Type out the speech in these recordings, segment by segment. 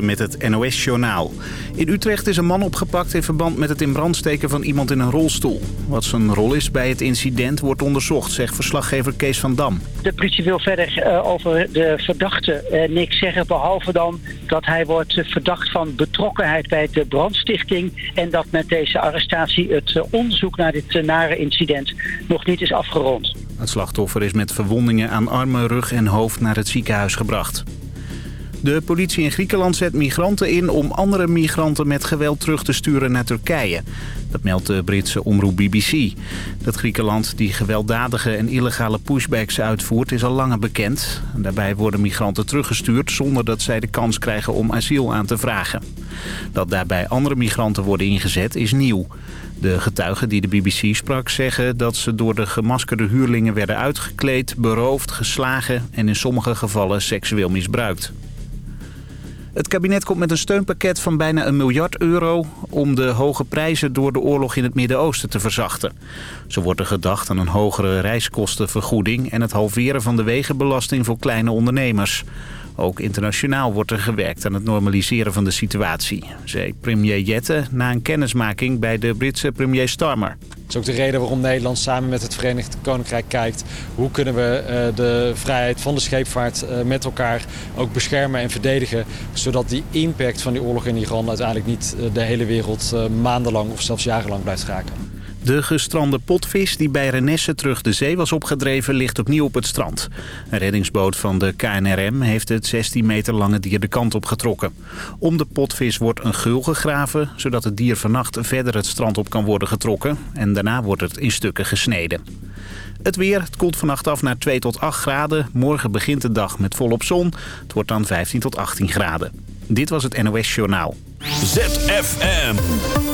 met het NOS-journaal. In Utrecht is een man opgepakt in verband met het in brand steken van iemand in een rolstoel. Wat zijn rol is bij het incident wordt onderzocht, zegt verslaggever Kees van Dam. De politie wil verder uh, over de verdachte uh, niks zeggen... behalve dan dat hij wordt verdacht van betrokkenheid bij de brandstichting... en dat met deze arrestatie het onderzoek naar dit nare incident nog niet is afgerond. Het slachtoffer is met verwondingen aan armen, rug en hoofd naar het ziekenhuis gebracht. De politie in Griekenland zet migranten in om andere migranten met geweld terug te sturen naar Turkije. Dat meldt de Britse omroep BBC. Dat Griekenland die gewelddadige en illegale pushbacks uitvoert is al langer bekend. Daarbij worden migranten teruggestuurd zonder dat zij de kans krijgen om asiel aan te vragen. Dat daarbij andere migranten worden ingezet is nieuw. De getuigen die de BBC sprak zeggen dat ze door de gemaskerde huurlingen werden uitgekleed, beroofd, geslagen en in sommige gevallen seksueel misbruikt. Het kabinet komt met een steunpakket van bijna een miljard euro... om de hoge prijzen door de oorlog in het Midden-Oosten te verzachten. Zo wordt er gedacht aan een hogere reiskostenvergoeding... en het halveren van de wegenbelasting voor kleine ondernemers. Ook internationaal wordt er gewerkt aan het normaliseren van de situatie, zei premier Jette na een kennismaking bij de Britse premier Starmer. Dat is ook de reden waarom Nederland samen met het Verenigd Koninkrijk kijkt... hoe kunnen we uh, de vrijheid van de scheepvaart uh, met elkaar ook beschermen en verdedigen... zodat die impact van die oorlog in Iran uiteindelijk niet uh, de hele wereld maandenlang of zelfs jarenlang blijft raken. De gestrande potvis die bij Renesse terug de zee was opgedreven ligt opnieuw op het strand. Een reddingsboot van de KNRM heeft het 16 meter lange dier de kant op getrokken. Om de potvis wordt een geul gegraven, zodat het dier vannacht verder het strand op kan worden getrokken. En daarna wordt het in stukken gesneden. Het weer, het koelt vannacht af naar 2 tot 8 graden. Morgen begint de dag met volop zon. Het wordt dan 15 tot 18 graden. Dit was het NOS Journaal. ZFM.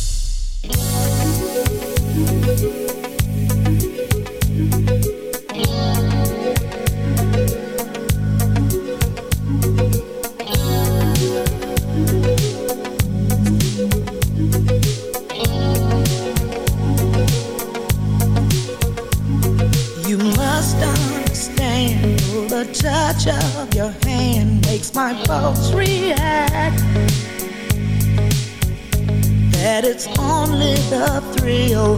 Pulse react. That it's only the thrill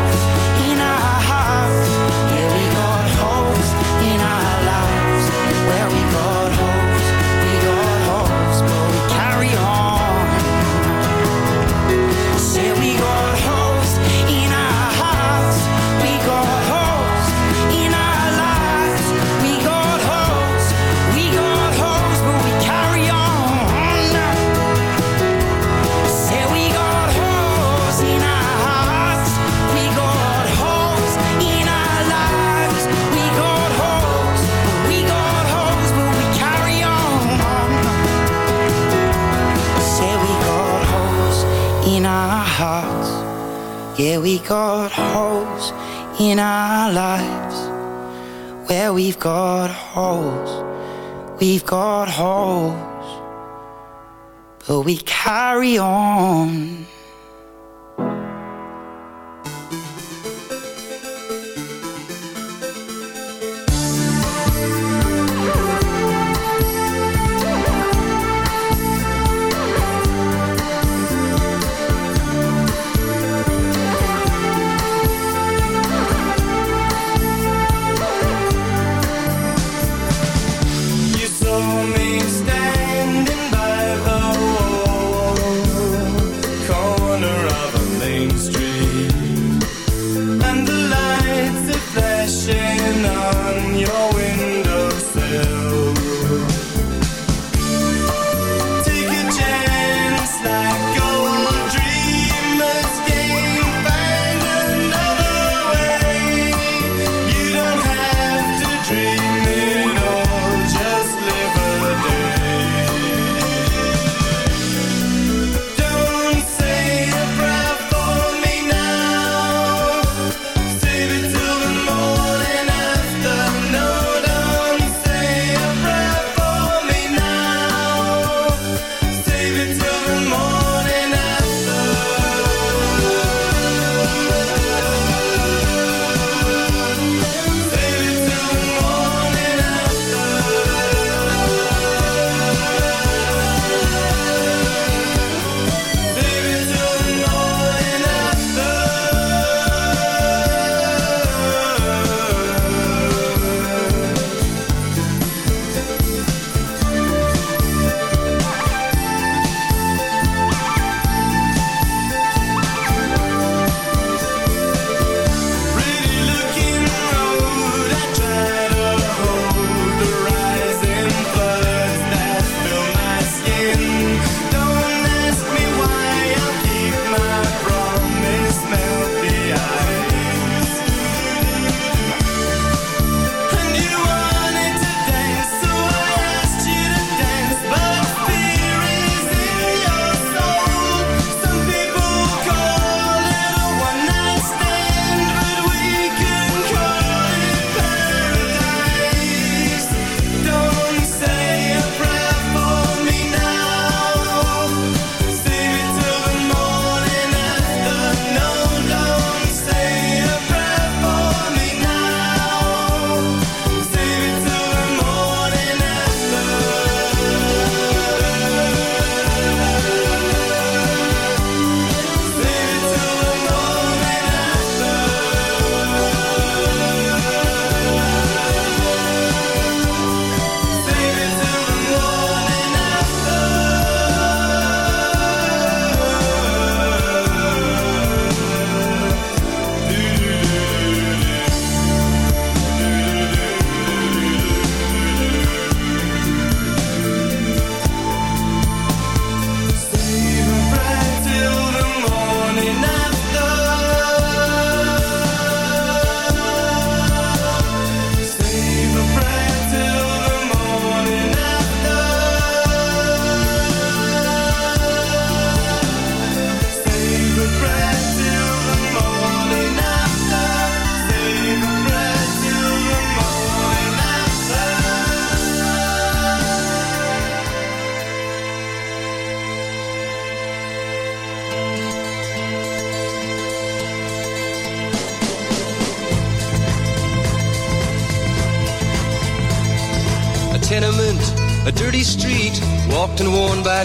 we carry on.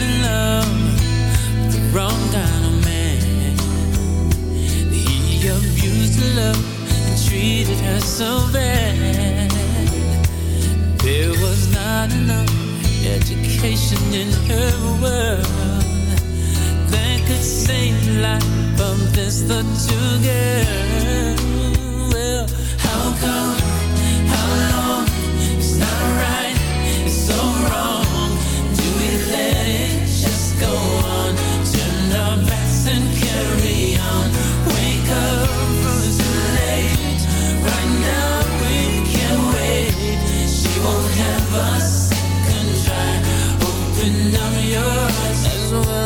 In love with the wrong kind of man. He abused her love and treated her so bad. There was not enough education in her world that could save life this girl. Well, how come? Won't have a second try. Open up your eyes. As well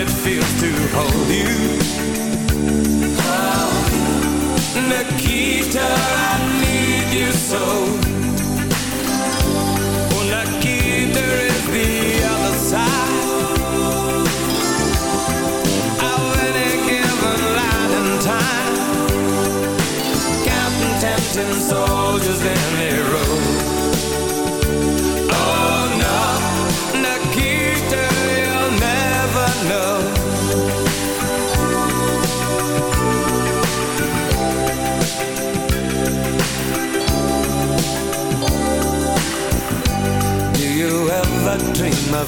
it feels to hold you. Oh, Nikita, I need you so. Oh, Nikita is the other side of any given line in time. Counting tempting soldiers in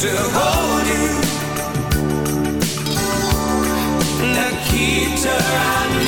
to hold you. Nikita, I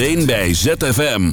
alleen bij ZFM.